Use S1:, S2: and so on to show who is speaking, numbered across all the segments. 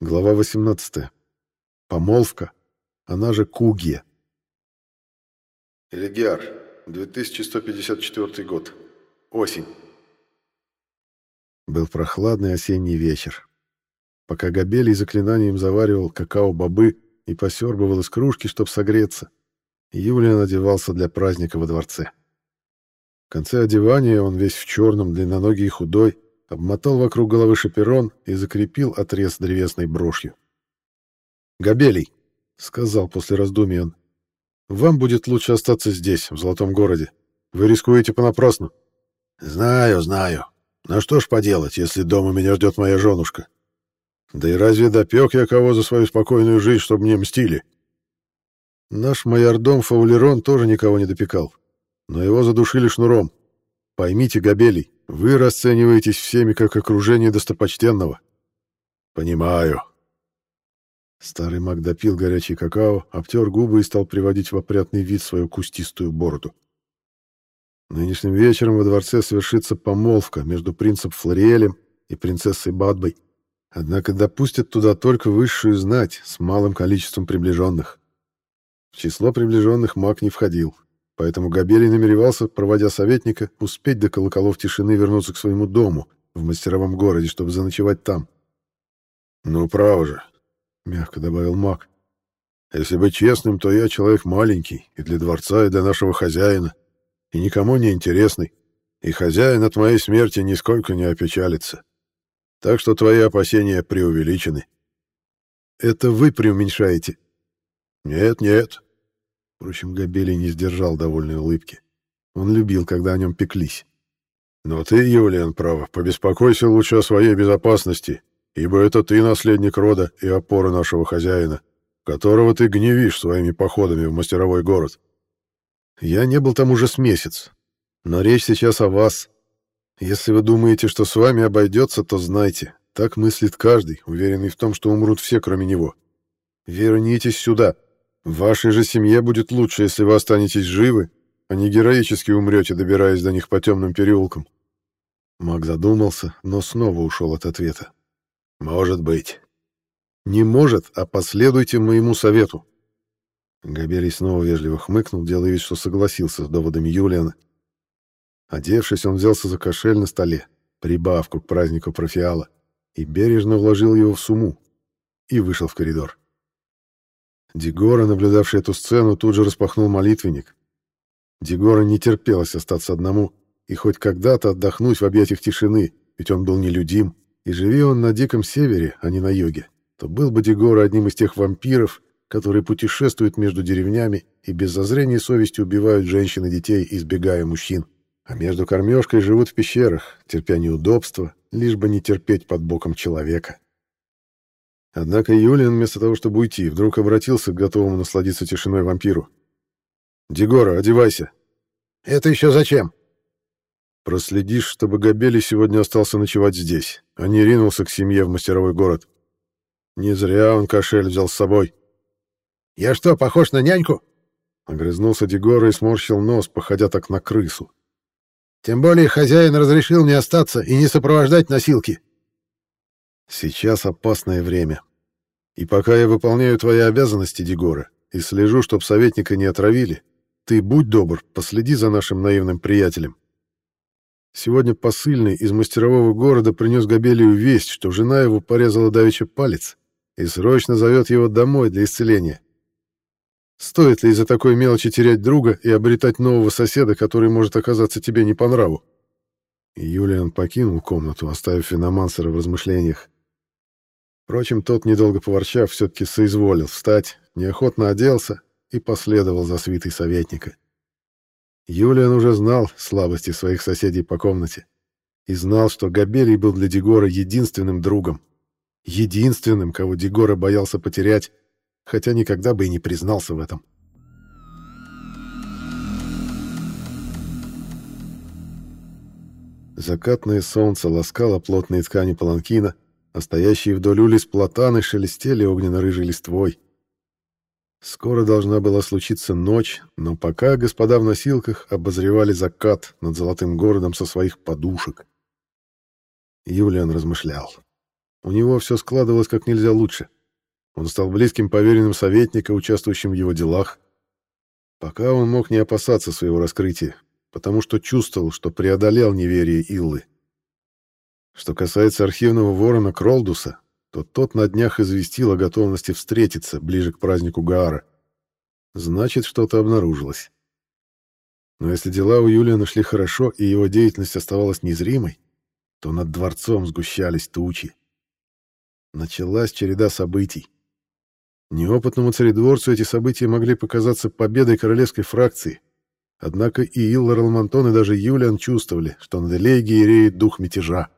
S1: Глава 18. Помолвка. Она же Кугья. Элегиар. 2154 год. Осень. Был прохладный осенний вечер. Пока Габелий заклинанием заваривал какао-бобы и посербывал из кружки, чтобы согреться, Юлиан одевался для праздника во дворце. В конце одевания он весь в черном, длинноногий и худой, обмотал вокруг головы шаперон и закрепил отрез древесной брошью. «Габелий», — сказал после раздумий он, — «вам будет лучше остаться здесь, в Золотом городе. Вы рискуете понапрасну».
S2: «Знаю, знаю. Но что ж поделать, если дома меня ждет моя женушка? Да и разве допек я кого за свою спокойную жизнь, чтобы мне мстили?»
S1: Наш майордом Фаулерон тоже никого не допекал, но его задушили шнуром. Поймите, Габелий, вы расцениваетесь всеми как окружение достопочтенного.
S2: Понимаю.
S1: Старый маг допил горячий какао, обтер губы и стал приводить в опрятный вид свою кустистую бороду. Нынешним вечером во дворце совершится помолвка между принцем Флориэлем и принцессой Бадбой. Однако допустят туда только высшую знать с малым количеством приближенных. В число приближенных маг не входил, Поэтому Габелий намеревался, проводя советника, успеть до колоколов тишины вернуться к своему дому в мастеровом городе, чтобы заночевать там.
S2: «Ну, право же», — мягко добавил маг. «Если быть честным, то я человек маленький и для дворца, и для нашего хозяина, и никому не интересный, и хозяин от моей смерти нисколько не опечалится. Так что твои опасения преувеличены».
S1: «Это вы преуменьшаете?»
S2: «Нет, нет»,
S1: Впрочем, Габелий не сдержал довольной улыбки. Он любил, когда о нем пеклись.
S2: «Но ты, Юлиан, право, побеспокойся лучше о своей безопасности, ибо это ты наследник рода и опора нашего хозяина, которого ты гневишь своими походами в мастеровой город».
S1: «Я не был там уже с месяц, но речь сейчас о вас. Если вы думаете, что с вами обойдется, то знайте, так мыслит каждый, уверенный в том, что умрут все, кроме него. Вернитесь сюда». Вашей же семье будет лучше, если вы останетесь живы, а не героически умрете, добираясь до них по темным переулкам. Маг задумался, но снова ушел от ответа.
S2: «Может быть».
S1: «Не может, а последуйте моему совету». Габерий снова вежливо хмыкнул, делая вид, что согласился с доводами Юлиана. Одевшись, он взялся за кошель на столе, прибавку к празднику профиала, и бережно вложил его в сумму, и вышел в коридор. Дегора, наблюдавший эту сцену, тут же распахнул молитвенник. Дегора не терпелось остаться одному и хоть когда-то отдохнуть в объятиях тишины, ведь он был нелюдим, и живи он на Диком Севере, а не на юге, то был бы Дегора одним из тех вампиров, которые путешествуют между деревнями и без зазрения совести убивают женщин и детей, избегая мужчин. А между кормежкой живут в пещерах, терпя неудобства, лишь бы не терпеть под боком человека. Однако Юлиан, вместо того, чтобы уйти, вдруг обратился к готовому насладиться тишиной вампиру. «Дегора, одевайся».
S2: «Это еще зачем?»
S1: «Проследишь, чтобы Габели сегодня остался ночевать здесь, а не ринулся к семье в мастеровой город. Не зря он кошель взял с собой».
S2: «Я что, похож на няньку?»
S1: Огрызнулся Дегора и сморщил нос, походя так на крысу.
S2: «Тем более хозяин разрешил мне остаться и не сопровождать носилки».
S1: Сейчас опасное время. И пока я выполняю твои обязанности, Дегора, и слежу, чтоб советника не отравили, ты, будь добр, последи за нашим наивным приятелем. Сегодня посыльный из мастерового города принес Габелию весть, что жена его порезала давеча палец и срочно зовет его домой для исцеления. Стоит ли из-за такой мелочи терять друга и обретать нового соседа, который может оказаться тебе не по нраву? Юлиан покинул комнату, оставив Финомансера в размышлениях. Впрочем, тот, недолго поворчав, все-таки соизволил встать, неохотно оделся и последовал за свитой советника. Юлиан уже знал слабости своих соседей по комнате и знал, что Габелий был для Дегора единственным другом, единственным, кого Дегора боялся потерять, хотя никогда бы и не признался в этом. Закатное солнце ласкало плотные ткани паланкина, а стоящие вдоль улиц платаны шелестели огненно-рыжей листвой. Скоро должна была случиться ночь, но пока господа в носилках обозревали закат над золотым городом со своих подушек. Юлиан размышлял. У него все складывалось как нельзя лучше. Он стал близким поверенным советника, участвующим в его делах. Пока он мог не опасаться своего раскрытия, потому что чувствовал, что преодолел неверие Иллы. Что касается архивного ворона Кролдуса, то тот на днях известил о готовности встретиться ближе к празднику Гаара. Значит, что-то обнаружилось. Но если дела у Юлиана шли хорошо и его деятельность оставалась незримой, то над дворцом сгущались тучи. Началась череда событий. Неопытному царедворцу эти события могли показаться победой королевской фракции, однако и Иллар Алмантон, и даже Юлиан чувствовали, что над Элегией реет дух мятежа.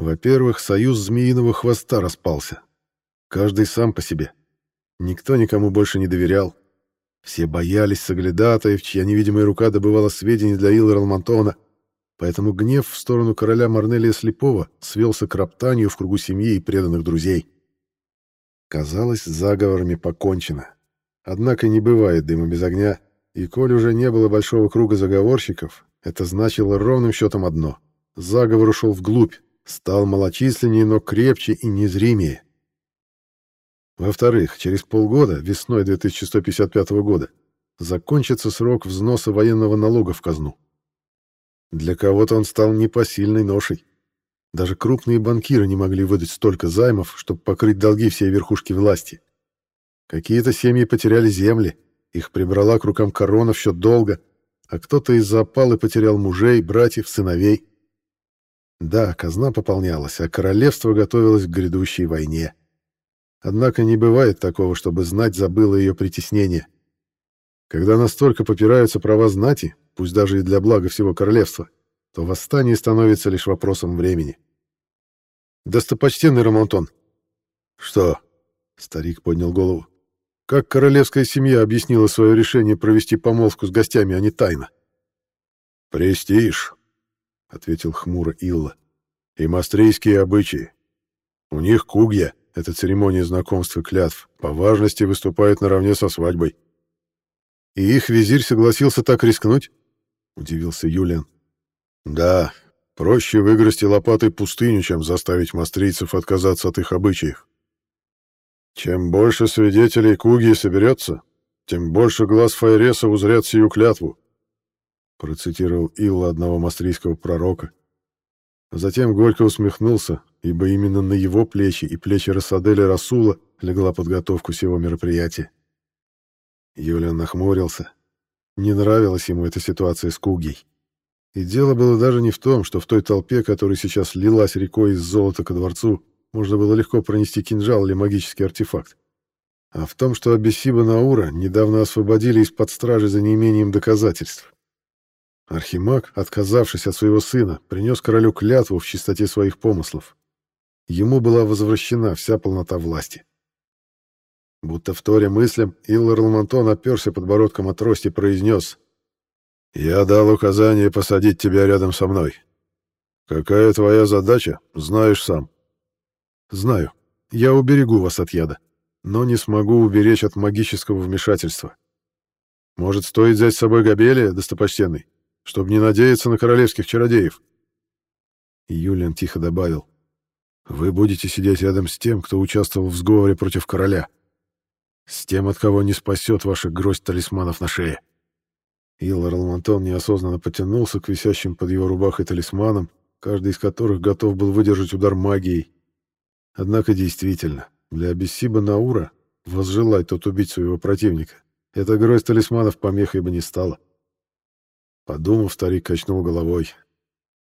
S1: Во-первых, союз Змеиного Хвоста распался. Каждый сам по себе. Никто никому больше не доверял. Все боялись соглядатаев, чья невидимая рука добывала сведения для Иллара Алмантона, поэтому гнев в сторону короля Марнелия Слепого свелся к роптанию в кругу семьи и преданных друзей. Казалось, заговорами покончено. Однако не бывает дыма без огня, и коль уже не было большого круга заговорщиков, это значило ровным счетом одно — заговор ушел вглубь, стал малочисленнее, но крепче и незримее. Во-вторых, через полгода, весной 2155 года, закончится срок взноса военного налога в казну. Для кого-то он стал непосильной ношей. Даже крупные банкиры не могли выдать столько займов, чтобы покрыть долги всей верхушки власти. Какие-то семьи потеряли земли, их прибрала к рукам корона в счет долга, а кто-то из-за опалы потерял мужей, братьев, сыновей. Да, казна пополнялась, а королевство готовилось к грядущей войне. Однако не бывает такого, чтобы знать забыла ее притеснение. Когда настолько попираются права знати, пусть даже и для блага всего королевства, то восстание становится лишь вопросом времени. «Достопочтенный Рамонтон!» «Что?» — старик поднял голову. «Как королевская семья объяснила свое решение провести помолвку с гостями, а не тайно?»
S2: «Престиж», — ответил хмуро Илла, — «и мастрийские обычаи. У них кугья, эта церемония знакомства клятв, по важности выступает наравне со свадьбой».
S1: «И их визирь согласился так рискнуть?» — удивился Юлиан.
S2: Да, проще выгрести лопатой пустыню, чем заставить мастрийцев отказаться от их обычаев. Чем больше свидетелей Куги соберется, тем больше глаз Файреса узрят сию клятву, процитировал Илла одного мастрийского пророка. Затем горько усмехнулся, ибо именно на его плечи и плечи Рассаделя Расула легла подготовку всего мероприятия. Юлиан нахмурился. Не нравилась ему эта ситуация с Кугей. И дело было даже не в том, что в той толпе, которая сейчас лилась рекой из золота ко дворцу, можно было легко пронести кинжал или магический артефакт. А в том, что Абиссиба Наура недавно освободили из-под стражи за неимением доказательств. Архимаг, отказавшись от своего сына, принес королю клятву в чистоте своих помыслов. Ему была возвращена вся полнота власти. Будто вторя мыслям, Иллар Ламантон оперся подбородком от трости и произнес я дал указание посадить тебя рядом со мной. Какая твоя задача, знаешь сам.
S1: Знаю. Я уберегу вас от яда, но не смогу уберечь от магического вмешательства. Может, стоит взять с собой Габелия, достопочтенный, чтобы не надеяться на королевских чародеев? И Юлиан тихо добавил. Вы будете сидеть рядом с тем, кто участвовал в сговоре против короля. С тем, от кого не спасет ваша гроздь талисманов на шее. Иллар Алмантон неосознанно потянулся к висящим под его рубахой талисманам, каждый из которых готов был выдержать удар магией. Однако действительно, для Абиссиба Наура возжелать тот убить своего противника, эта гроздь талисманов помехой бы не стала. Подумав, старик качнул головой.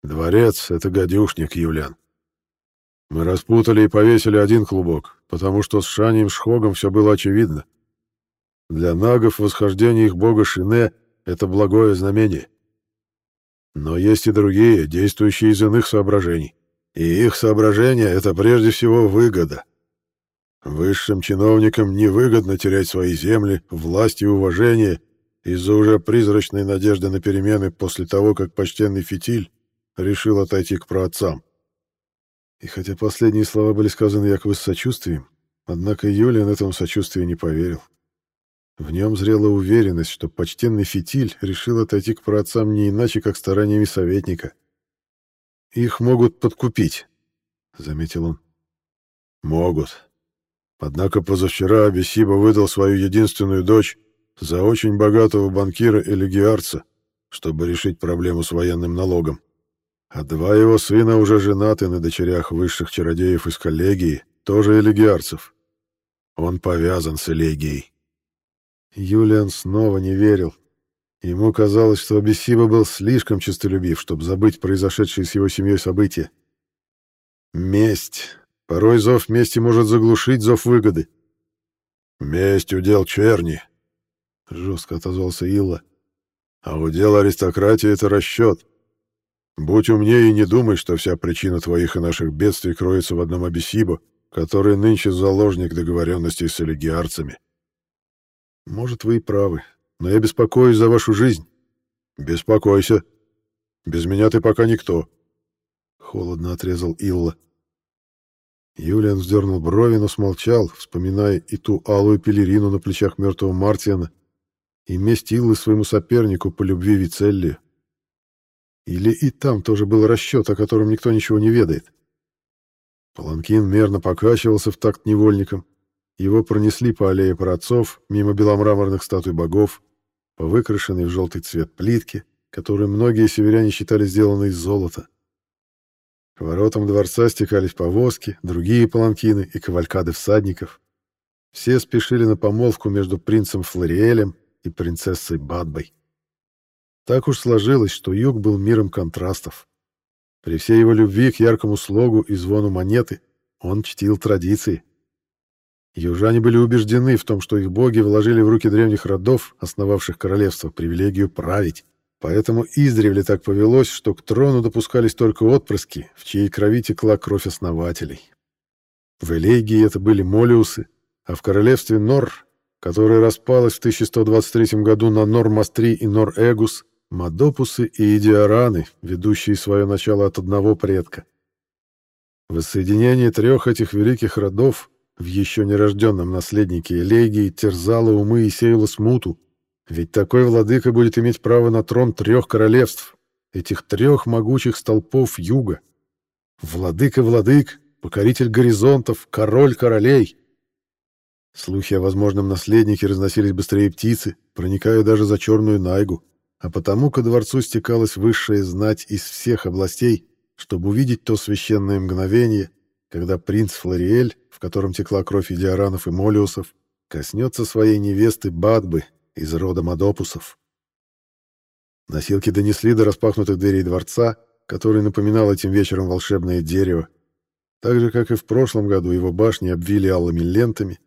S1: «Дворец — это гадюшник, Юлиан. Мы распутали и повесили один клубок, потому что с Шанием Шхогом все было очевидно. Для нагов восхождение их бога Шине это благое знамение. Но есть и другие, действующие из иных соображений. И их соображение — это прежде всего выгода. Высшим чиновникам невыгодно терять свои земли, власть и уважение из-за уже призрачной надежды на перемены после того, как почтенный фитиль решил отойти к праотцам. И хотя последние слова были сказаны якобы с сочувствием, однако Юлиан этому сочувствию не поверил. В нем зрела уверенность, что почтенный фитиль решил отойти к праотцам не иначе, как стараниями советника. Их могут подкупить. — заметил он.
S2: «Могут. Однако позавчера Абисиба выдал свою единственную дочь за очень богатого банкира-элегиарца, чтобы решить проблему с военным налогом. А два его сына уже женаты на дочерях высших чародеев из коллегии, тоже элегиарцев. Он повязан с элегией.
S1: Юлиан снова не верил. Ему казалось, что Абиссиба был слишком честолюбив, чтобы забыть произошедшие с его семьей события. Месть. Порой зов мести может заглушить зов выгоды.
S2: «Месть — удел черни», — жестко отозвался Илла. «А удел аристократии — это расчет. Будь умнее и не думай, что вся причина твоих и наших бедствий кроется в одном Абиссибо, который нынче заложник договоренностей с элегиарцами.
S1: Может, вы и правы, но я беспокоюсь за вашу жизнь.
S2: Беспокойся. Без меня ты пока никто.
S1: Холодно отрезал Илла. Юлиан вздернул брови, но смолчал, вспоминая и ту алую пелерину на плечах мертвого Мартиана, и месть Иллы своему сопернику по любви Вицелли. Или и там тоже был расчет, о котором никто ничего не ведает. Паланкин мерно покачивался в такт невольником. Его пронесли по аллее праотцов, мимо беломраморных статуй богов, по выкрашенной в желтый цвет плитке, которую многие северяне считали сделанной из золота. К воротам дворца стекались повозки, другие паланкины и кавалькады всадников. Все спешили на помолвку между принцем Флориэлем и принцессой Бадбой. Так уж сложилось, что юг был миром контрастов. При всей его любви к яркому слогу и звону монеты он чтил традиции. Южане были убеждены в том, что их боги вложили в руки древних родов, основавших королевство, привилегию править. Поэтому издревле так повелось, что к трону допускались только отпрыски, в чьей крови текла кровь основателей. В Элегии это были Молиусы, а в королевстве Нор, которое распалось в 1123 году на Нор-Мастри и Нор-Эгус, Мадопусы и Идиараны, ведущие свое начало от одного предка. Воссоединение трех этих великих родов в еще нерожденном наследнике Элегии терзало умы и сеяло смуту, ведь такой владыка будет иметь право на трон трех королевств, этих трех могучих столпов юга. Владыка-владык, покоритель горизонтов, король королей. Слухи о возможном наследнике разносились быстрее птицы, проникая даже за черную найгу а потому ко дворцу стекалась высшая знать из всех областей, чтобы увидеть то священное мгновение, когда принц Флориэль, в котором текла кровь Идиаранов и Молиусов, коснется своей невесты Бадбы из рода Мадопусов. Носилки донесли до распахнутых дверей дворца, который напоминал этим вечером волшебное дерево. Так же, как и в прошлом году, его башни обвили алыми лентами,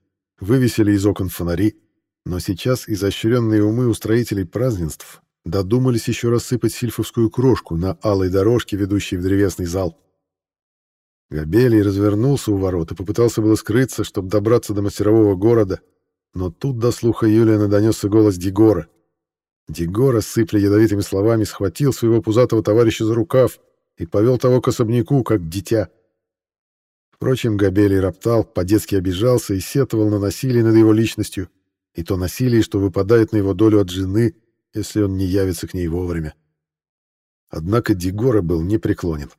S1: вывесили из окон фонари, но сейчас изощренные умы устроителей празднеств Додумались еще рассыпать сильфовскую крошку на алой дорожке, ведущей в древесный зал. Габелий развернулся у ворот и попытался было скрыться, чтобы добраться до мастерового города, но тут до слуха Юлиана донесся голос Дигора. Дигора, сыпля ядовитыми словами, схватил своего пузатого товарища за рукав и повел того к особняку, как дитя. Впрочем, Габелий роптал, по-детски обижался и сетовал на насилие над его личностью, и то насилие, что выпадает на его долю от жены, если он не явится к ней вовремя. Однако Дигора был непреклонен.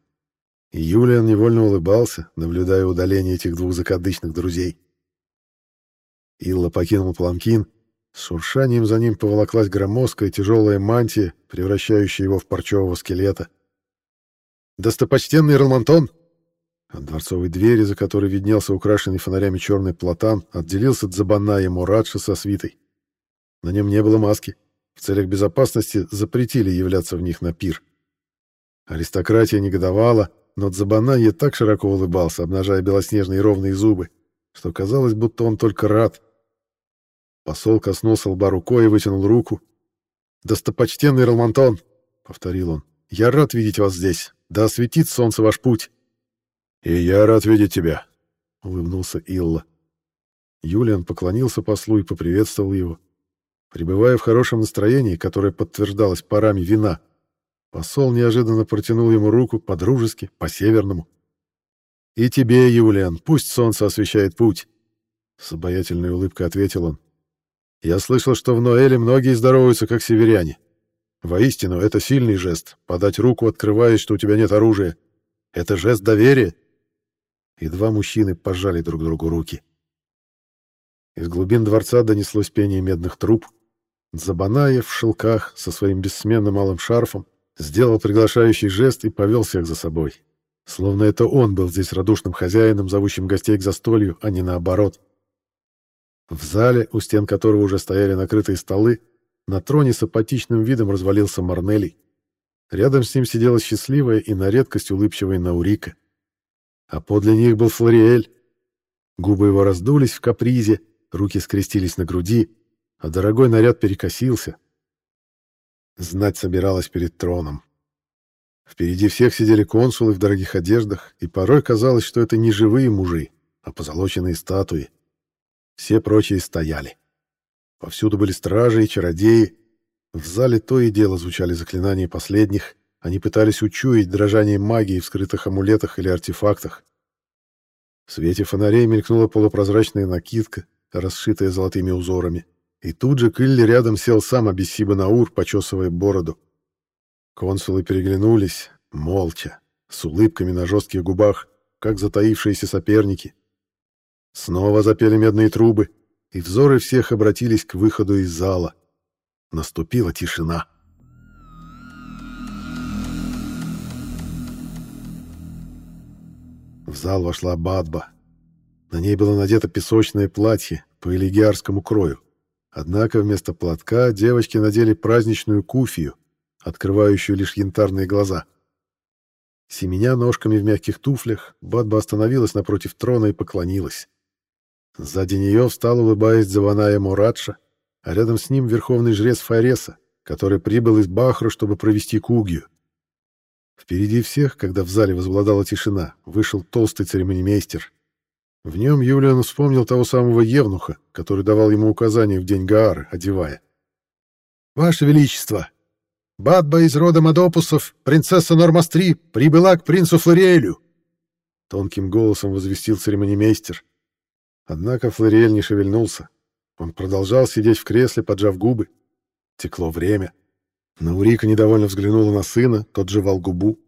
S1: И Юлиан невольно улыбался, наблюдая удаление этих двух закадычных друзей. Илла покинул Пламкин, с шуршанием за ним поволоклась громоздкая тяжелая мантия, превращающая его в парчевого скелета. «Достопочтенный Ралмантон!» От дворцовой двери, за которой виднелся украшенный фонарями черный платан, отделился Дзабана и Мурадша со свитой. На нем не было маски. В целях безопасности запретили являться в них на пир. Аристократия негодовала, но Дзабананье так широко улыбался, обнажая белоснежные ровные зубы, что казалось, будто он только рад. Посол коснулся лба рукой и вытянул руку. «Достопочтенный Ралмантон!» — повторил он. «Я рад видеть вас здесь. Да осветит солнце ваш путь!»
S2: «И я рад видеть тебя!»
S1: — улыбнулся Илла. Юлиан поклонился послу и поприветствовал его. Пребывая в хорошем настроении, которое подтверждалось парами вина, посол неожиданно протянул ему руку по-дружески, по-северному. «И тебе, Юлиан, пусть солнце освещает путь!» С обаятельной улыбкой ответил он. «Я слышал, что в Ноэле многие здороваются, как северяне. Воистину, это сильный жест — подать руку, открываясь, что у тебя нет оружия. Это жест доверия. И два мужчины пожали друг другу руки. Из глубин дворца донеслось пение медных труб. Забанаев в шелках со своим бессменным малым шарфом сделал приглашающий жест и повел всех за собой. Словно это он был здесь радушным хозяином, зовущим гостей к застолью, а не наоборот. В зале, у стен которого уже стояли накрытые столы, на троне с апатичным видом развалился Марнелий. Рядом с ним сидела счастливая и на редкость улыбчивая Наурика. А подле них был Флориэль. Губы его раздулись в капризе, руки скрестились на груди, а дорогой наряд перекосился. Знать собиралась перед троном. Впереди всех сидели консулы в дорогих одеждах, и порой казалось, что это не живые мужи, а позолоченные статуи. Все прочие стояли. Повсюду были стражи и чародеи. В зале то и дело звучали заклинания последних. Они пытались учуять дрожание магии в скрытых амулетах или артефактах. В свете фонарей мелькнула полупрозрачная накидка, расшитая золотыми узорами. И тут же к Илле рядом сел сам Абиссиба Наур, почесывая бороду. Консулы переглянулись, молча, с улыбками на жестких губах, как затаившиеся соперники. Снова запели медные трубы, и взоры всех обратились к выходу из зала. Наступила тишина. В зал вошла Бадба. На ней было надето песочное платье по элегиарскому крою. Однако вместо платка девочки надели праздничную куфию, открывающую лишь янтарные глаза. Семеня ножками в мягких туфлях, Бадба остановилась напротив трона и поклонилась. Сзади нее встал, улыбаясь, Заваная Мурадша, а рядом с ним верховный жрец Фареса, который прибыл из Бахра, чтобы провести кугью. Впереди всех, когда в зале возобладала тишина, вышел толстый церемонимейстер. В нем Юлиан вспомнил того самого Евнуха, который давал ему указания в день Гаары, одевая. «Ваше Величество! Бадба из рода Мадопусов, принцесса Нормастри, прибыла к принцу Флориэлю!» Тонким голосом возвестил церемонимейстер. Однако Флориэль не шевельнулся. Он продолжал сидеть в кресле, поджав губы. Текло время. Наурика недовольно взглянула на сына, тот жевал губу.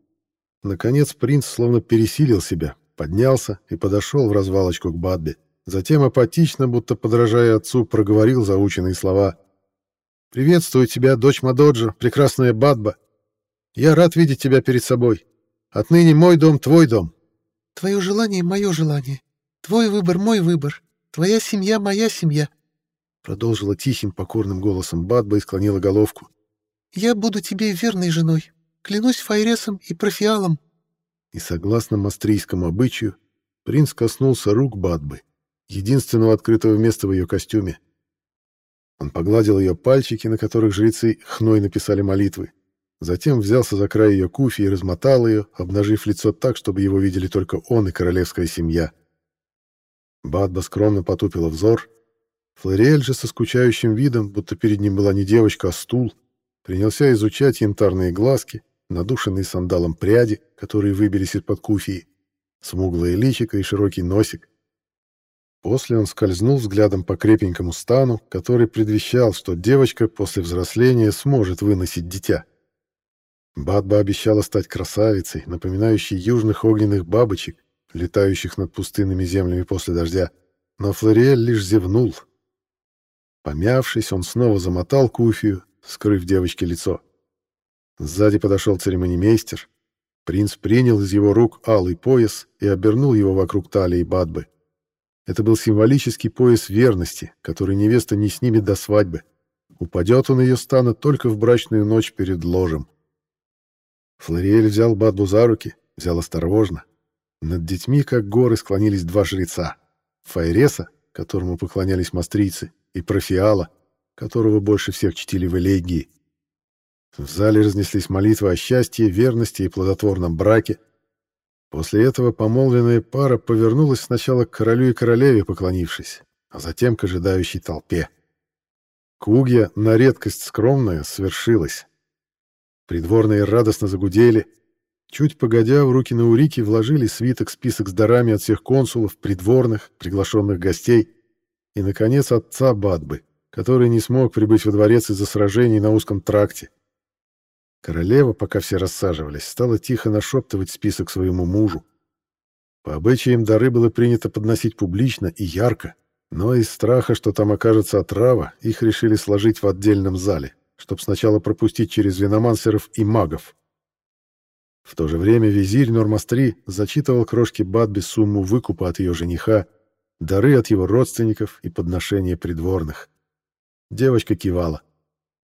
S1: Наконец принц словно пересилил себя, поднялся и подошел в развалочку к Бадбе. Затем апатично, будто подражая отцу, проговорил заученные слова. «Приветствую тебя, дочь Мадоджа, прекрасная Бадба. Я рад видеть тебя перед собой. Отныне мой дом — твой дом».
S3: «Твое желание — мое желание. Твой выбор — мой выбор. Твоя семья — моя семья», —
S1: продолжила тихим, покорным голосом Бадба и склонила головку.
S3: «Я буду тебе верной женой. Клянусь Файресом и Профиалом».
S1: И согласно мастрийскому обычаю, принц коснулся рук Бадбы, единственного открытого места в ее костюме. Он погладил ее пальчики, на которых жрецы хной написали молитвы. Затем взялся за край ее куфи и размотал ее, обнажив лицо так, чтобы его видели только он и королевская семья. Бадба скромно потупила взор. Флориэль же со скучающим видом, будто перед ним была не девочка, а стул, принялся изучать янтарные глазки, надушенные сандалом пряди, которые выбились из-под куфии, смуглое личико и широкий носик. После он скользнул взглядом по крепенькому стану, который предвещал, что девочка после взросления сможет выносить дитя. Бадба обещала стать красавицей, напоминающей южных огненных бабочек, летающих над пустынными землями после дождя, но Флориэль лишь зевнул. Помявшись, он снова замотал куфию, скрыв девочке лицо. Сзади подошел церемонимейстер. Принц принял из его рук алый пояс и обернул его вокруг талии Бадбы. Это был символический пояс верности, который невеста не снимет до свадьбы. Упадет он ее стана только в брачную ночь перед ложем. Флориэль взял Бадбу за руки, взял осторожно. Над детьми, как горы, склонились два жреца. Файреса, которому поклонялись мастрийцы, и Профиала, которого больше всех чтили в Элегии. В зале разнеслись молитвы о счастье, верности и плодотворном браке. После этого помолвленная пара повернулась сначала к королю и королеве, поклонившись, а затем к ожидающей толпе. Кугья, на редкость скромная, свершилась. Придворные радостно загудели. Чуть погодя, в руки Наурики вложили свиток-список с дарами от всех консулов, придворных, приглашенных гостей и, наконец, отца Бадбы, который не смог прибыть во дворец из-за сражений на узком тракте. Королева, пока все рассаживались, стала тихо нашептывать список своему мужу. По обычаям дары было принято подносить публично и ярко, но из страха, что там окажется отрава, их решили сложить в отдельном зале, чтобы сначала пропустить через виномансеров и магов. В то же время визирь Нормастри зачитывал крошке Бадби сумму выкупа от ее жениха, дары от его родственников и подношения придворных. Девочка кивала.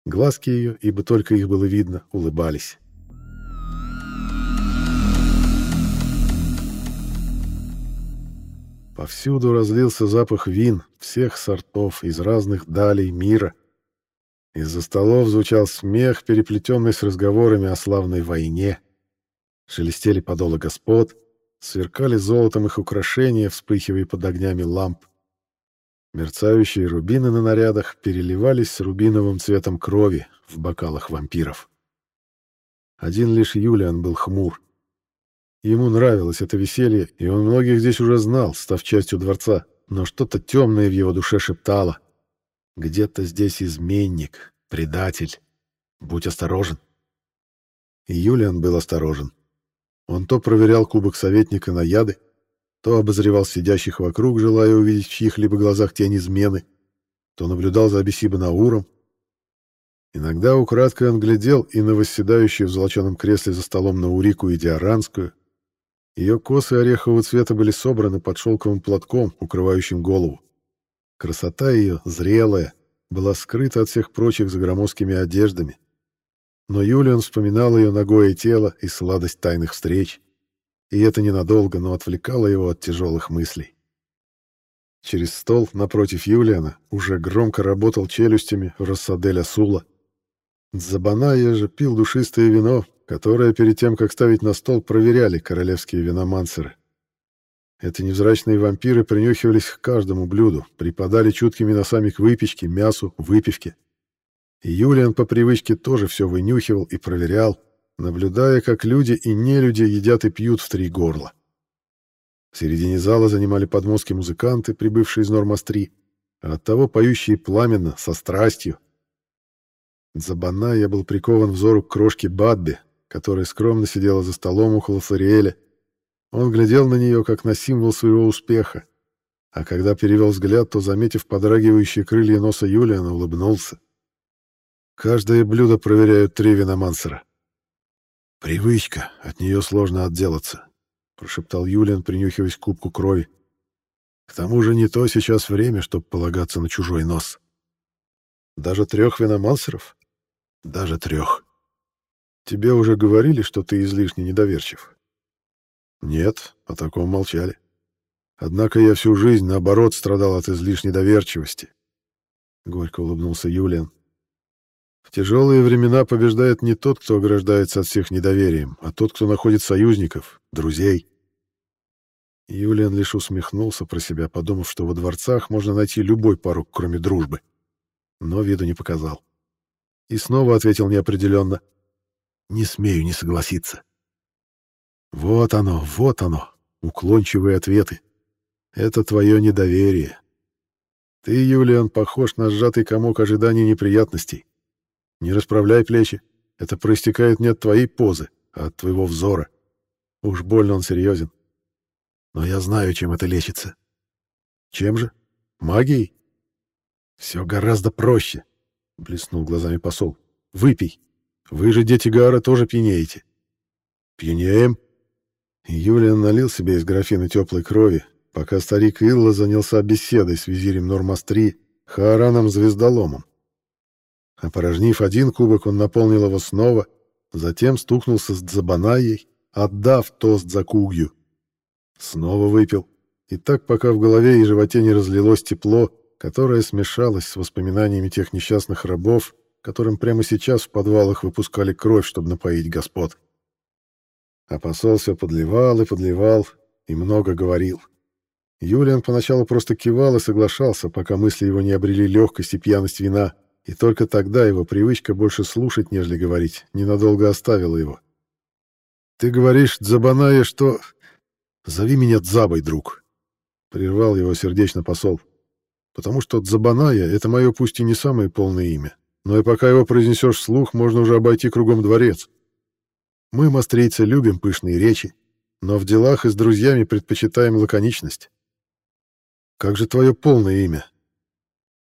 S1: Глазки ее, ибо только их было видно, улыбались. Повсюду разлился запах вин всех сортов из разных далей мира. Из-за столов звучал смех, переплетенный с разговорами о славной войне. Шелестели подолы господ, сверкали золотом их украшения, вспыхивая под огнями ламп. Мерцающие рубины на нарядах переливались с рубиновым цветом крови в бокалах вампиров. Один лишь Юлиан был хмур. Ему нравилось это веселье, и он многих здесь уже знал, став частью дворца, но что-то темное в его душе шептало. Где-то здесь изменник, предатель. Будь осторожен. И Юлиан был осторожен. Он то проверял кубок советника на яды, то обозревал сидящих вокруг, желая увидеть в чьих-либо глазах тень измены, то наблюдал за Абисибанауром. Иногда украдкой он глядел и на восседающую в золоченом кресле за столом Наурику и Диаранскую. Ее косы орехового цвета были собраны под шелковым платком, укрывающим голову. Красота ее, зрелая, была скрыта от всех прочих за громоздкими одеждами, но Юлиан вспоминал ее ногое тело и сладость тайных встреч. И это ненадолго, но отвлекало его от тяжелых мыслей. Через стол напротив Юлиана уже громко работал челюстями Рассаделя Сула. Забаная же пил душистое вино, которое перед тем, как ставить на стол, проверяли королевские виномансеры. Эти невзрачные вампиры принюхивались к каждому блюду, припадали чуткими носами к выпечке, мясу, выпивке. И Юлиан по привычке тоже все вынюхивал и проверял, наблюдая, как люди и нелюди едят и пьют в три горла. В середине зала занимали подмостки музыканты, прибывшие из Нормастри, а оттого поющие пламенно, со страстью. Забана я был прикован взору к крошке Бадби, которая скромно сидела за столом около Фариэля. Он глядел на нее, как на символ своего успеха, а когда перевел взгляд, то, заметив подрагивающие крылья носа Юлиана, улыбнулся. Каждое блюдо проверяют три виномансера. «Привычка, от нее сложно отделаться», — прошептал Юлиан, принюхиваясь к кубку крови. «К тому же не то сейчас время, чтобы полагаться на чужой нос». «Даже трех виномансеров?» «Даже трех. Тебе уже говорили, что ты излишне недоверчив?» «Нет, о таком молчали. Однако я всю жизнь, наоборот, страдал от излишней доверчивости». Горько улыбнулся Юлиан. В тяжелые времена побеждает не тот, кто ограждается от всех недоверием, а тот, кто находит союзников, друзей. Юлиан лишь усмехнулся про себя, подумав, что во дворцах можно найти любой пару, кроме дружбы. Но виду не показал. И снова ответил неопределенно. «Не смею не согласиться». Вот оно, вот оно, уклончивые ответы. Это твое недоверие. Ты, Юлиан, похож на сжатый комок ожиданий неприятностей. Не расправляй плечи. Это проистекает не от твоей позы, а от твоего взора. Уж больно он серьезен. Но я знаю, чем это лечится. Чем же? Магией? Все гораздо проще, — блеснул глазами посол. Выпей. Вы же, дети Гара, тоже пьянеете. Пьянеем? Юлиан налил себе из графина теплой крови, пока старик Илла занялся беседой с визирем Нормастри Хаараном Звездоломом. Опорожнив один кубок, он наполнил его снова, затем стукнулся с Дзабанаей, отдав тост за кугью. Снова выпил. И так, пока в голове и животе не разлилось тепло, которое смешалось с воспоминаниями тех несчастных рабов, которым прямо сейчас в подвалах выпускали кровь, чтобы напоить господ. А посол все подливал и подливал, и много говорил. Юлиан поначалу просто кивал и соглашался, пока мысли его не обрели легкость и пьяность вина — и только тогда его привычка больше слушать, нежели говорить, ненадолго оставила его. «Ты говоришь, Дзабаная, что...» «Зови меня Дзабой, друг», — прервал его сердечно посол. «Потому что Дзабаная — это мое пусть и не самое полное имя, но и пока его произнесешь вслух, можно уже обойти кругом дворец. Мы, мастрийцы, любим пышные речи, но в делах и с друзьями предпочитаем лаконичность. Как же твое полное имя?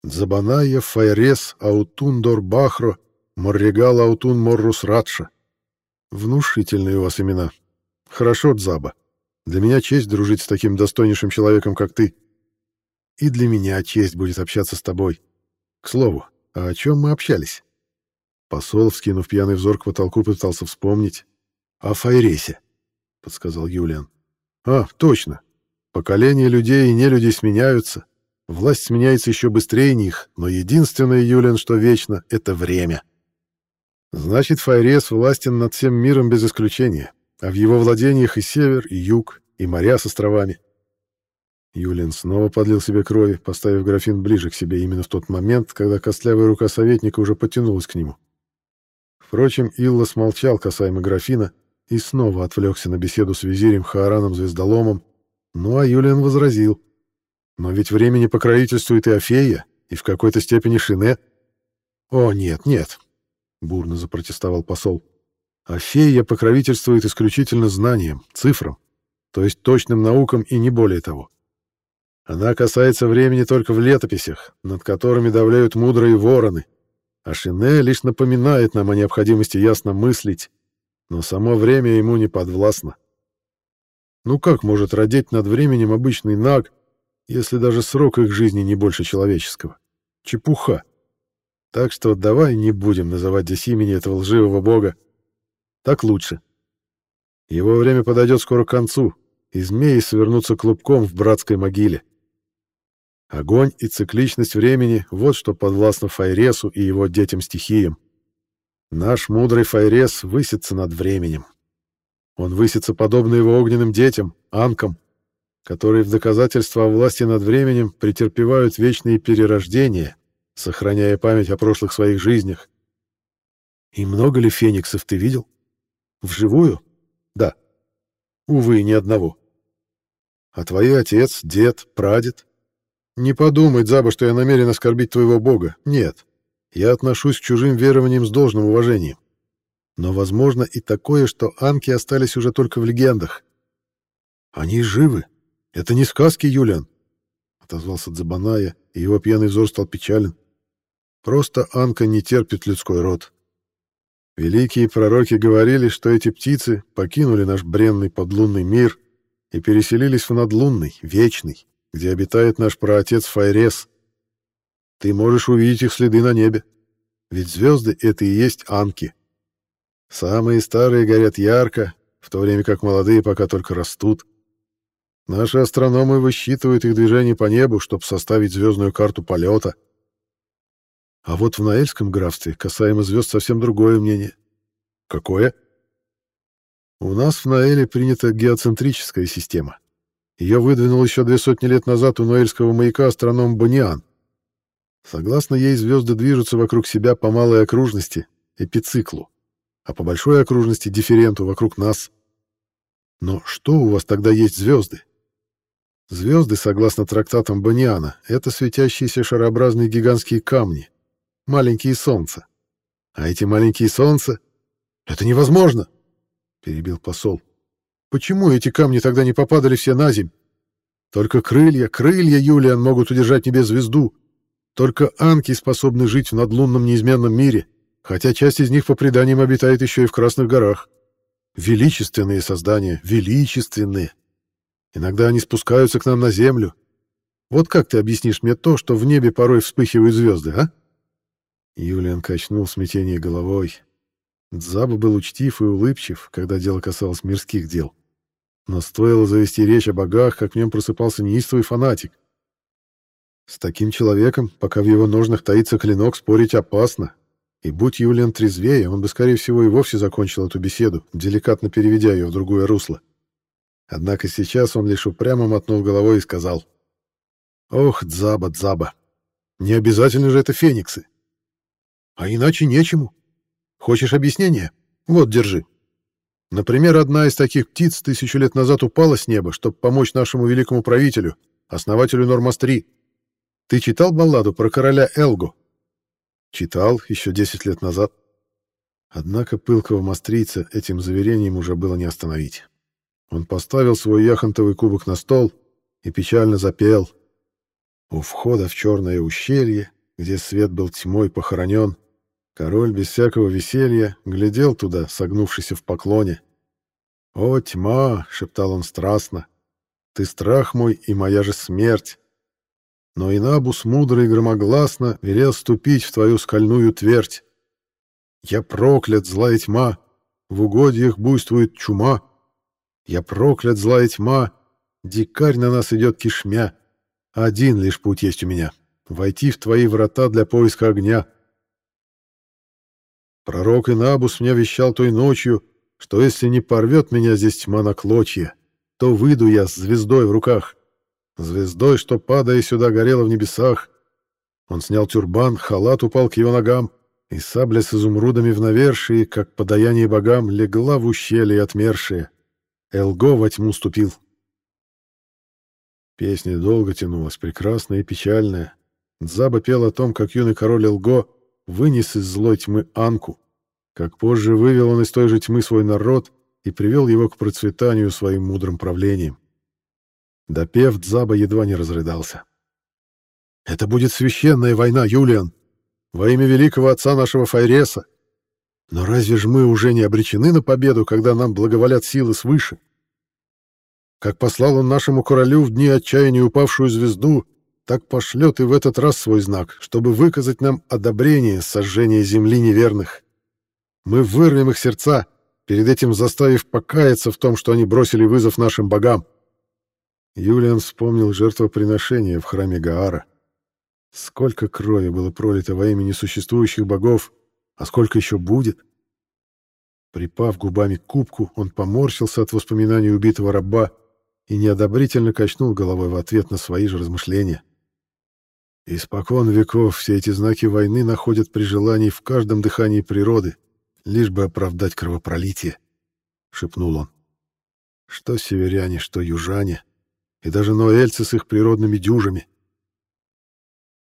S1: Забаная Файрес Аутундор Бахро Моррегал Аутун Моррус Радша. Внушительные у вас имена. Хорошо, Дзаба. Для меня честь дружить с таким достойнейшим человеком, как ты. И для меня честь будет общаться с тобой. К слову, а о чем мы общались? Посол, вскинув пьяный взор к потолку, пытался вспомнить. «О Файресе», — подсказал Юлиан. «А, точно. Поколения людей и нелюдей сменяются. Власть сменяется еще быстрее них, но единственное, Юлиан, что вечно — это время. Значит, Файрес властен над всем миром без исключения, а в его владениях и север, и юг, и моря с островами. Юлиан снова подлил себе крови, поставив графин ближе к себе именно в тот момент, когда костлявая рука советника уже потянулась к нему. Впрочем, Илла смолчал касаемо графина и снова отвлекся на беседу с визирем Хаараном Звездоломом, ну а Юлиан возразил. «Но ведь времени покровительствует и Афея, и в какой-то степени Шине». «О, нет, нет», — бурно запротестовал посол. «Афея покровительствует исключительно знаниям, цифрам, то есть точным наукам и не более того. Она касается времени только в летописях, над которыми давляют мудрые вороны, а Шине лишь напоминает нам о необходимости ясно мыслить, но само время ему не подвластно. Ну как может родить над временем обычный наг, если даже срок их жизни не больше человеческого? Чепуха. Так что давай не будем называть здесь имени этого лживого бога. Так лучше. Его время подойдет скоро к концу, и змеи свернутся клубком в братской могиле. Огонь и цикличность времени — вот что подвластно Файресу и его детям-стихиям. Наш мудрый Файрес высится над временем. Он высится подобно его огненным детям, анкам, которые в доказательство власти над временем претерпевают вечные перерождения, сохраняя память о прошлых своих жизнях. И много ли фениксов ты видел? Вживую? Да. Увы, ни одного. А твой отец, дед, прадед не подумай, Дзаба, что я намерен оскорбить твоего бога. Нет. Я отношусь к чужим верованиям с должным уважением. Но возможно и такое, что анки остались уже только в легендах. Они живы. Это не сказки, Юлиан. Отозвался Дзабаная, и его пьяный взор стал печален. Просто анка не терпит людской род. Великие пророки говорили, что эти птицы покинули наш бренный подлунный мир и переселились в надлунный, вечный где обитает наш праотец Файрес. Ты можешь увидеть их следы на небе. Ведь звезды — это и есть анки. Самые старые горят ярко, в то время как молодые пока только растут. Наши астрономы высчитывают их движение по небу, чтобы составить звездную карту полета. А вот в Наэльском графстве касаемо звезд совсем другое мнение. Какое? У нас в Наэле принята геоцентрическая система. Ее выдвинул еще две сотни лет назад у Ноэльского маяка астроном Бониан. Согласно ей, звезды движутся вокруг себя по малой окружности, эпициклу, а по большой окружности, дифференту, вокруг нас. Но что у вас тогда есть звезды? Звезды, согласно трактатам Бониана, это светящиеся шарообразные гигантские камни, маленькие солнца. А эти маленькие солнца... Это невозможно! — перебил посол. Почему эти камни тогда не попадали все на земь? Только крылья, крылья, Юлиан, могут удержать небе звезду. Только анки способны жить в надлунном неизменном мире, хотя часть из них по преданиям обитает еще и в Красных горах. Величественные создания, величественные. Иногда они спускаются к нам на землю. Вот как ты объяснишь мне то, что в небе порой вспыхивают звезды, а? Юлиан качнул в смятении головой. Дзаба был учтив и улыбчив, когда дело касалось мирских дел. Но стоило завести речь о богах, как в нем просыпался неистовый фанатик. С таким человеком, пока в его ножнах таится клинок, спорить опасно. И будь Юлиан трезвее, он бы, скорее всего, и вовсе закончил эту беседу, деликатно переведя ее в другое русло. Однако сейчас он лишь упрямо мотнул головой и сказал. «Ох, Дзаба, Дзаба, не обязательно же это фениксы. А иначе нечему. Хочешь объяснение? Вот, держи». Например, одна из таких птиц тысячу лет назад упала с неба, чтобы помочь нашему великому правителю, основателю Нормастри. Ты читал балладу про короля Элго? Читал еще десять лет назад. Однако пылкого мастрийца этим заверением уже было не остановить. Он поставил свой яхонтовый кубок на стол и печально запел. У входа в черное ущелье, где свет был тьмой похоронен, король без всякого веселья глядел туда, согнувшийся в поклоне. «О, тьма!» — шептал он страстно. «Ты страх мой и моя же смерть!» Но Инабус мудро и громогласно велел ступить в твою скальную твердь. Я проклят, злая тьма, в угодьях буйствует чума. Я проклят, злая тьма, дикарь на нас идет кишмя. Один лишь путь есть у меня — войти в твои врата для поиска огня. Пророк Инабус мне вещал той ночью, что если не порвет меня здесь тьма на клочья, то выйду я с звездой в руках. Звездой, что, падая сюда, горела в небесах. Он снял тюрбан, халат упал к его ногам, и сабля с изумрудами в навершии, как подаяние богам, легла в ущелье отмершие. Элго во тьму ступил. Песня долго тянулась, прекрасная и печальная. Дзаба пел о том, как юный король Элго вынес из злой тьмы Анку, как позже вывел он из той же тьмы свой народ и привел его к процветанию своим мудрым правлением. Допев, Дзаба едва не разрыдался. «Это будет священная война, Юлиан, во имя великого отца нашего Файреса. Но разве ж мы уже не обречены на победу, когда нам благоволят силы свыше? Как послал он нашему королю в дни отчаяния упавшую звезду, так пошлет и в этот раз свой знак, чтобы выказать нам одобрение сожжения земли неверных. Мы вырвем их сердца, перед этим заставив покаяться в том, что они бросили вызов нашим богам. Юлиан вспомнил жертвоприношение в храме Гаара. Сколько крови было пролито во имя несуществующих богов, а сколько еще будет? Припав губами к кубку, он поморщился от воспоминаний убитого раба и неодобрительно качнул головой в ответ на свои же размышления. Испокон веков все эти знаки войны находят при желании в каждом дыхании природы, лишь бы оправдать кровопролитие, — шепнул он. Что северяне, что южане — и даже ноэльцы с их природными дюжами.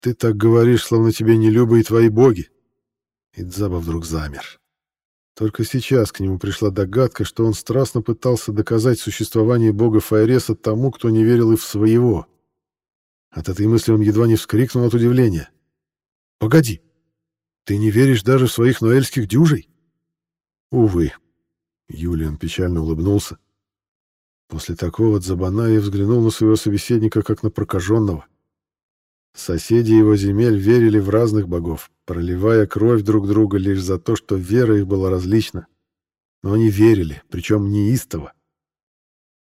S1: Ты так говоришь, словно тебе не любы и твои боги. И Дзаба вдруг замер. Только сейчас к нему пришла догадка, что он страстно пытался доказать существование бога Фаереса тому, кто не верил и в своего. От этой мысли он едва не вскрикнул от удивления. «Погоди, ты не веришь даже в своих ноэльских дюжей?» «Увы», — Юлиан печально улыбнулся. После такого Дзабанаев взглянул на своего собеседника как на прокаженного. Соседи его земель верили в разных богов, проливая кровь друг друга лишь за то, что вера их была различна. Но они верили, причем неистово.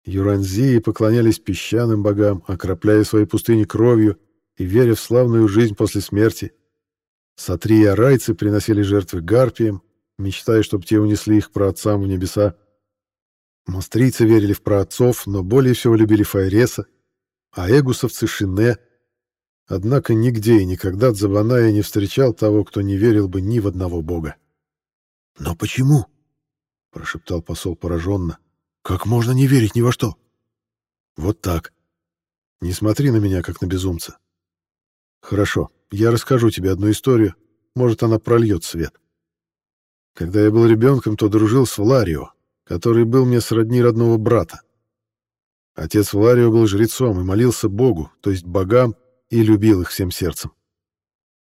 S1: Юранзии поклонялись песчаным богам, окропляя свои пустыни кровью и веря в славную жизнь после смерти. Сатри и арайцы приносили жертвы гарпиям, мечтая, чтобы те унесли их праотцам в небеса. Мастрийцы верили в праотцов, но более всего любили Файреса, а эгусовцы — Шине. Однако нигде и никогда Дзабаная не встречал того, кто не верил бы ни в одного бога. «Но почему?» — прошептал посол пораженно. «Как можно не верить ни во что?» «Вот так. Не смотри на меня, как на безумца. Хорошо, я расскажу тебе одну историю. Может, она прольет свет. Когда я был ребенком, то дружил с Вларио, который был мне сродни родного брата. Отец Вларио был жрецом и молился Богу, то есть богам, и любил их всем сердцем.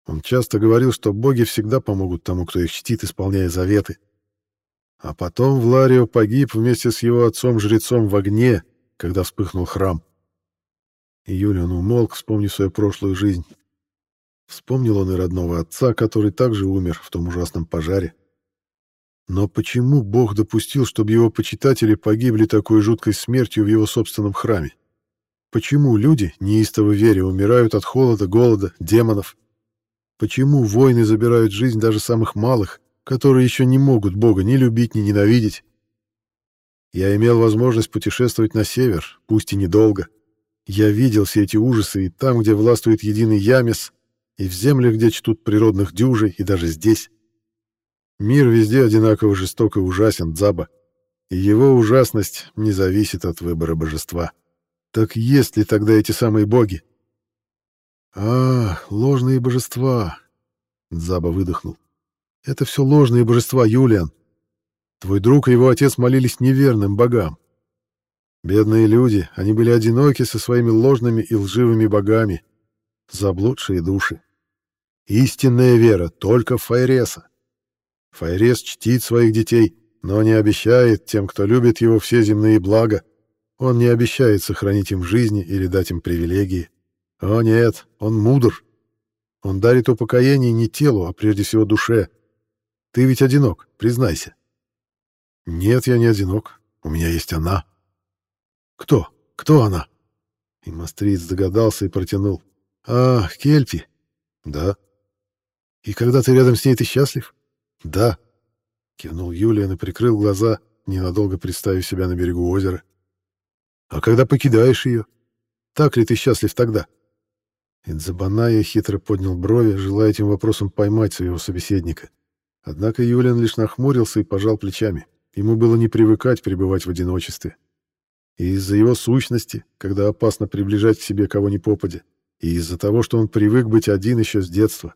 S1: Он часто говорил, что боги всегда помогут тому, кто их чтит, исполняя заветы. А потом Вларио погиб вместе с его отцом-жрецом в огне, когда вспыхнул храм. И Юлиан умолк, вспомнив свою прошлую жизнь. Вспомнил он и родного отца, который также умер в том ужасном пожаре. Но почему Бог допустил, чтобы его почитатели погибли такой жуткой смертью в его собственном храме? Почему люди, неистово веря, умирают от холода, голода, демонов? Почему войны забирают жизнь даже самых малых, которые еще не могут Бога ни любить, ни ненавидеть? Я имел возможность путешествовать на север, пусть и недолго. Я видел все эти ужасы и там, где властвует единый Ямес, и в землях, где чтут природных дюжей, и даже здесь. Мир везде одинаково жесток и ужасен, Дзаба. И его ужасность не зависит от выбора божества. Так есть ли тогда эти самые боги? А, ложные божества. Дзаба выдохнул. Это все ложные божества, Юлиан. Твой друг и его отец молились неверным богам. Бедные люди, они были одиноки со своими ложными и лживыми богами, заблудшие души. Истинная вера только в Файреса. Файрес чтит своих детей, но не обещает тем, кто любит его, все земные блага. Он не обещает сохранить им жизни или дать им привилегии. О нет, он мудр. Он дарит упокоение не телу, а прежде всего душе. Ты ведь одинок, признайся. Нет, я не одинок. У меня есть она. Кто? Кто она? И Мастриц догадался и протянул. А, Кельпи. Да. И когда ты рядом с ней, ты счастлив? Да. Кивнул Юлиан и прикрыл глаза, ненадолго представив себя на берегу озера. А когда покидаешь ее? Так ли ты счастлив тогда? Идзабаная хитро поднял брови, желая этим вопросом поймать своего собеседника. Однако Юлиан лишь нахмурился и пожал плечами. Ему было не привыкать пребывать в одиночестве. И из-за его сущности, когда опасно приближать к себе кого ни попадя, и из-за того, что он привык быть один еще с детства.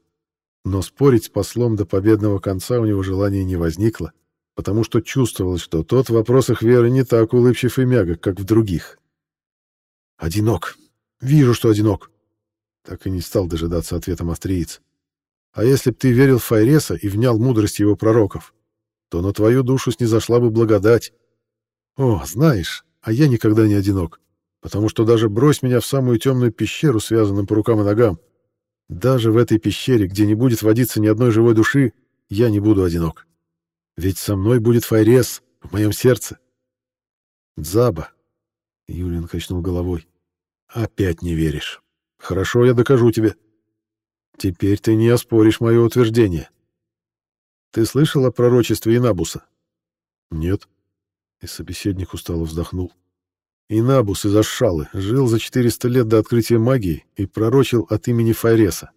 S1: Но спорить с послом до победного конца у него желания не возникло, потому что чувствовалось, что тот в вопросах веры не так улыбчив и мягок, как в других. «Одинок. Вижу, что одинок», — так и не стал дожидаться ответа мастриец. «А если б ты верил в Файреса и внял мудрость его пророков, то на твою душу снизошла бы благодать. О, знаешь, а я никогда не одинок, потому что даже брось меня в самую темную пещеру, связанную по рукам и ногам, даже в этой пещере, где не будет водиться ни одной живой души, я не буду одинок. Ведь со мной будет Файрес в моем сердце. Дзаба. Юлиан качнул головой. Опять не веришь. Хорошо, я докажу тебе. Теперь ты не оспоришь мое утверждение. Ты слышал о пророчестве Инабуса? Нет. И собеседник устало вздохнул. Инабус из Ашшалы жил за 400 лет до открытия магии и пророчил от имени Файреса.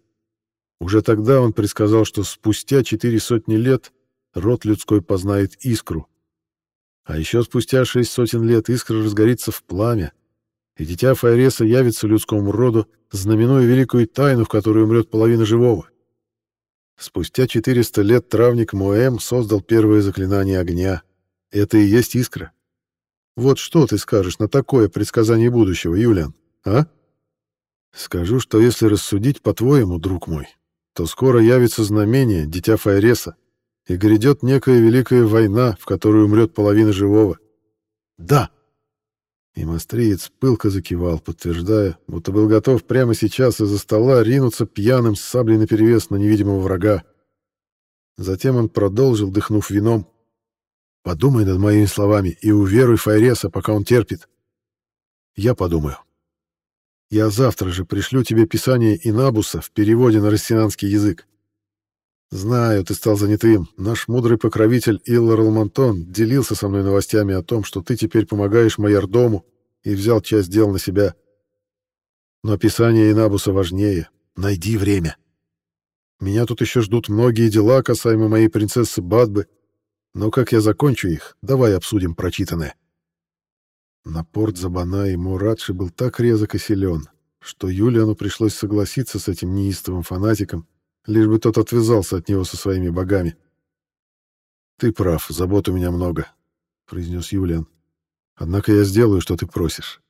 S1: Уже тогда он предсказал, что спустя четыре сотни лет род людской познает искру. А еще спустя шесть сотен лет искра разгорится в пламя, и дитя Файреса явится людскому роду, знаменуя великую тайну, в которой умрет половина живого. Спустя 400 лет травник Моэм создал первое заклинание огня. Это и есть искра. Вот что ты скажешь на такое предсказание будущего, Юлиан, а? Скажу, что если рассудить по-твоему, друг мой, то скоро явится знамение, дитя Файреса, и грядет некая великая война, в которой умрет половина живого. Да! И мастриец пылко закивал, подтверждая, будто был готов прямо сейчас из-за стола ринуться пьяным с саблей наперевес на невидимого врага. Затем он продолжил, дыхнув вином. Подумай над моими словами и уверуй Файреса, пока он терпит. Я подумаю. Я завтра же пришлю тебе писание Инабуса в переводе на рассинанский язык. Знаю, ты стал занятым. Наш мудрый покровитель Иллар Алмантон делился со мной новостями о том, что ты теперь помогаешь майордому и взял часть дел на себя. Но писание Инабуса важнее. Найди время. Меня тут еще ждут многие дела касаемо моей принцессы Бадбы, но как я закончу их, давай обсудим прочитанное. Напор Забана и Мурадши был так резок и силен, что Юлиану пришлось согласиться с этим неистовым фанатиком, лишь бы тот отвязался от него со своими богами. «Ты прав, забот у меня много», — произнес Юлиан. «Однако я сделаю, что ты просишь.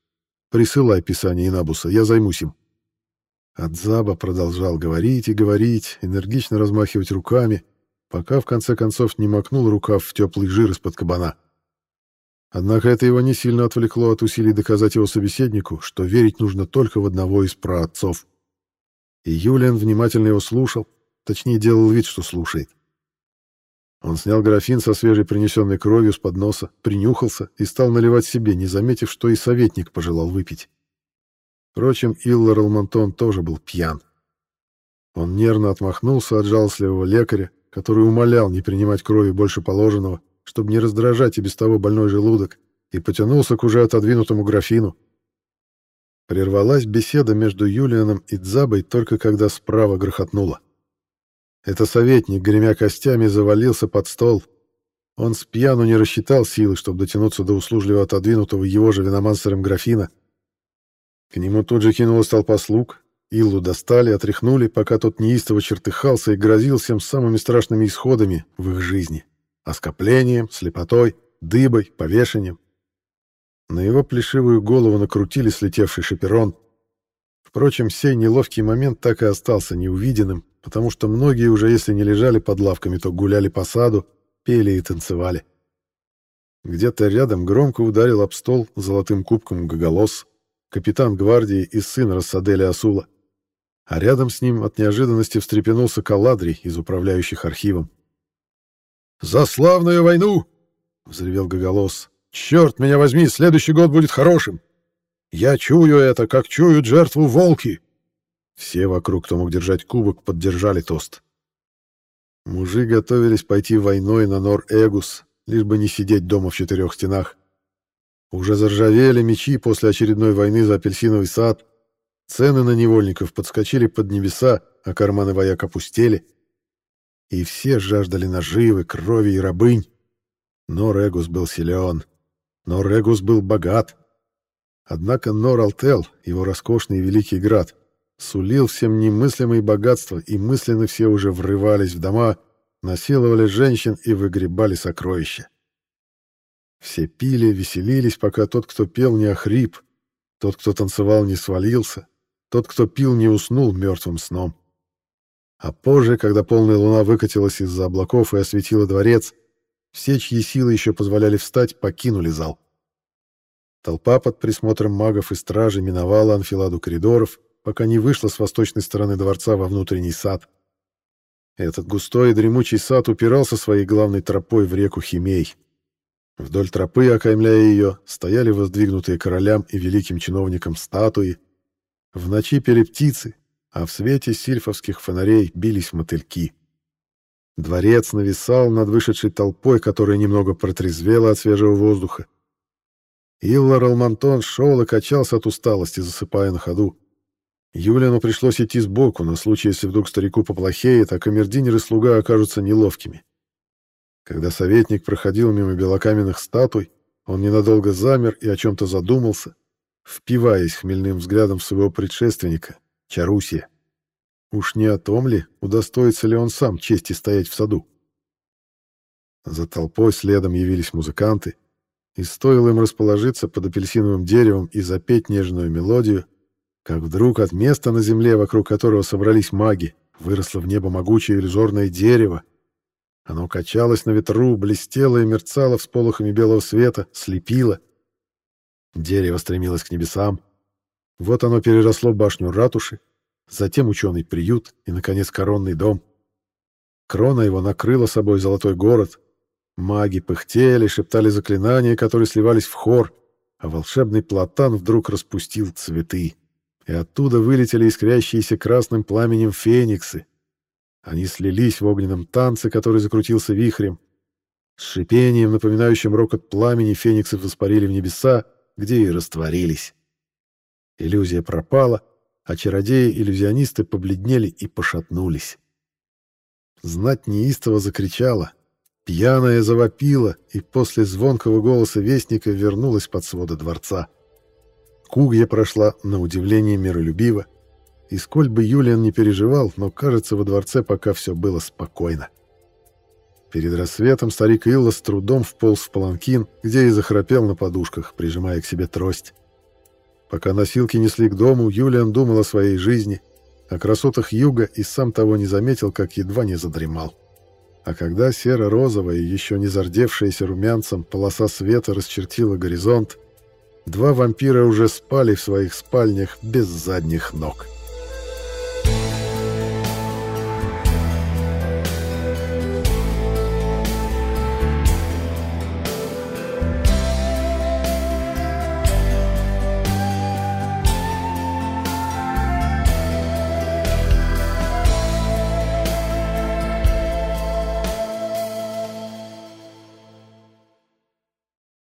S1: Присылай писание Инабуса, я займусь им». Адзаба продолжал говорить и говорить, энергично размахивать руками, пока в конце концов не макнул рукав в теплый жир из-под кабана. Однако это его не сильно отвлекло от усилий доказать его собеседнику, что верить нужно только в одного из праотцов. И Юлиан внимательно его слушал, точнее делал вид, что слушает. Он снял графин со свежей принесенной кровью с подноса, принюхался и стал наливать себе, не заметив, что и советник пожелал выпить. Впрочем, Иллар Алмантон тоже был пьян. Он нервно отмахнулся от жалостливого лекаря, который умолял не принимать крови больше положенного, чтобы не раздражать и без того больной желудок, и потянулся к уже отодвинутому графину. Прервалась беседа между Юлианом и Дзабой только когда справа грохотнуло. Это советник, гремя костями, завалился под стол. Он с пьяну не рассчитал силы, чтобы дотянуться до услужливо отодвинутого его же виномансером графина. К нему тут же кинулась толпа слуг, Иллу достали, отряхнули, пока тот неистово чертыхался и грозил всем самыми страшными исходами в их жизни. Оскоплением, слепотой, дыбой, повешением. На его плешивую голову накрутили слетевший шаперон. Впрочем, сей неловкий момент так и остался неувиденным, потому что многие уже, если не лежали под лавками, то гуляли по саду, пели и танцевали. Где-то рядом громко ударил об стол золотым кубком Гоголос, капитан гвардии и сын Рассадели Асула. А рядом с ним от неожиданности встрепенулся Каладрий из управляющих архивом.
S2: «За славную войну!» — взревел Гоголос. «Черт меня возьми, следующий год будет хорошим! Я чую это, как чуют жертву волки!»
S1: Все вокруг, кто мог держать кубок, поддержали тост. Мужи готовились пойти войной на Нор-Эгус, лишь бы не сидеть дома в четырех стенах. Уже заржавели мечи после очередной войны за апельсиновый сад, цены на невольников подскочили под небеса, а карманы вояк опустели. И все жаждали наживы, крови и рабынь. Но Регус был силен, но Регус был богат. Однако Нор-Алтел, его роскошный великий град, сулил всем немыслимые богатства, и мысленно все уже врывались в дома, насиловали женщин и выгребали сокровища. Все пили, веселились, пока тот, кто пел, не охрип, тот, кто танцевал, не свалился, тот, кто пил, не уснул мертвым сном. А позже, когда полная луна выкатилась из-за облаков и осветила дворец, все, чьи силы еще позволяли встать, покинули зал. Толпа под присмотром магов и стражи миновала анфиладу коридоров, пока не вышла с восточной стороны дворца во внутренний сад. Этот густой и дремучий сад упирался своей главной тропой в реку Химей. Вдоль тропы, окаймляя ее, стояли воздвигнутые королям и великим чиновникам статуи. В ночи пели птицы, а в свете сильфовских фонарей бились мотыльки. Дворец нависал над вышедшей толпой, которая немного протрезвела от свежего воздуха. Иллар Алмантон шел и качался от усталости, засыпая на ходу. Юлиану пришлось идти сбоку, на случай, если вдруг старику поплохеет, а камердинер и слуга окажутся неловкими. Когда советник проходил мимо белокаменных статуй, он ненадолго замер и о чем-то задумался, впиваясь хмельным взглядом своего предшественника, Чарусия. Уж не о том ли, удостоится ли он сам чести стоять в саду? За толпой следом явились музыканты, и стоило им расположиться под апельсиновым деревом и запеть нежную мелодию, как вдруг от места на земле, вокруг которого собрались маги, выросло в небо могучее иллюзорное дерево. Оно качалось на ветру, блестело и мерцало всполохами белого света, слепило. Дерево стремилось к небесам. Вот оно переросло башню ратуши, затем ученый приют и, наконец, коронный дом. Крона его накрыла собой золотой город. Маги пыхтели, шептали заклинания, которые сливались в хор, а волшебный платан вдруг распустил цветы и оттуда вылетели искрящиеся красным пламенем фениксы. Они слились в огненном танце, который закрутился вихрем. С шипением, напоминающим рокот пламени, фениксы воспарили в небеса, где и растворились. Иллюзия пропала, а чародеи-иллюзионисты побледнели и пошатнулись. Знать неистово закричала, пьяная завопила, и после звонкого голоса вестника вернулась под своды дворца. Кугья прошла, на удивление, миролюбиво. И сколь бы Юлиан не переживал, но, кажется, во дворце пока все было спокойно. Перед рассветом старик Илла с трудом вполз в паланкин, где и захрапел на подушках, прижимая к себе трость. Пока носилки несли к дому, Юлиан думал о своей жизни, о красотах юга и сам того не заметил, как едва не задремал. А когда серо-розовая, еще не зардевшаяся румянцем, полоса света расчертила горизонт, Два вампира уже спали в своих спальнях без задних ног.